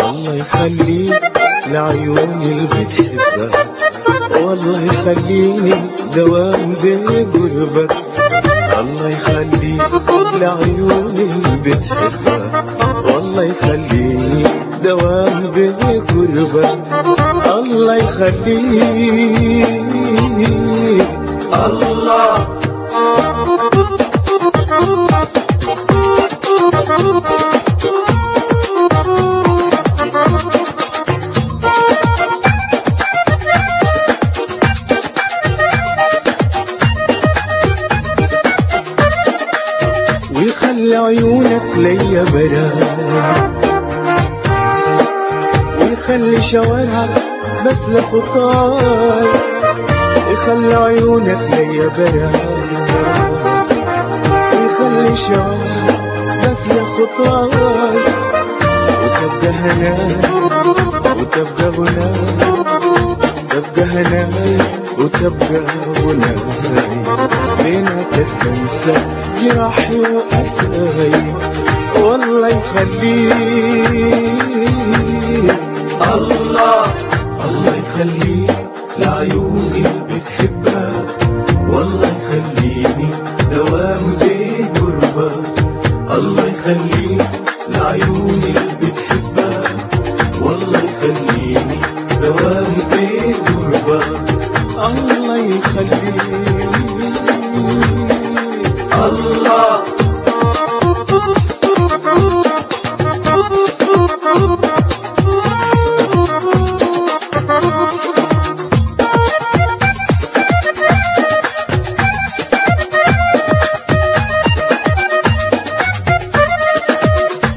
الله يخليك لعيوني اللي بتحبك والله يخليني دوام بقربك الله يخليك لعيوني اللي بتحبك والله يخليني دوام بقربك الله يخليك الله. ويخلي عيونك ليا براد ويخلي شوارعك بس لخطاي يخلي عيونك ليا براد ويخلي شوارعك بس لخطاي وتبقى هناي وتبقى غناي تبقى هناي وتبقى غناي بينك تنسى جراحي وأساي والله يخليك. الله الله يخليك لعيوني اللي بتحبك. والله يخليني دوام بقربك الله يخليك لعيوني اللي بتحبك. والله يخليني دوام الله يخليك. الله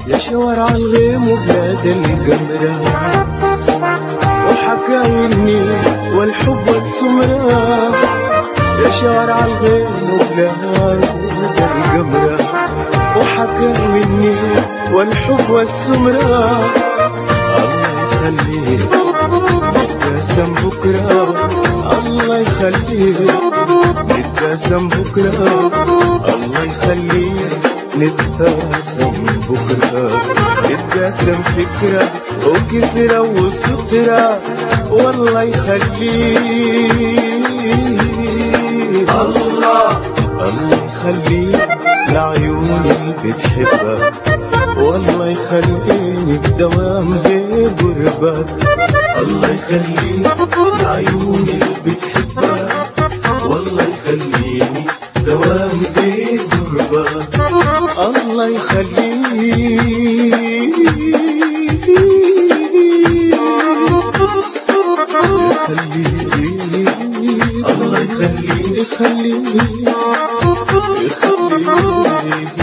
يا شوارع الغيم وبلاد القمرة وحكاوي النيل والحب والسمرة. يا شوارع الغيم وبلاد القمرة وحكاوي النيل والحب والسمرة. الله يخليك نتبسم بكرة. الله يخليك نتبسم بكرة. الله يخليك نتبسم بكرة. نتبسم فكرة وكسرة وسترة. والله يخليك بتحبك والله يخليني بدوام بقربك الله يخليك لعيوني اللي بتحبك والله يخليني دوام بقربك الله يخليك الله يخليك يخليك يخليك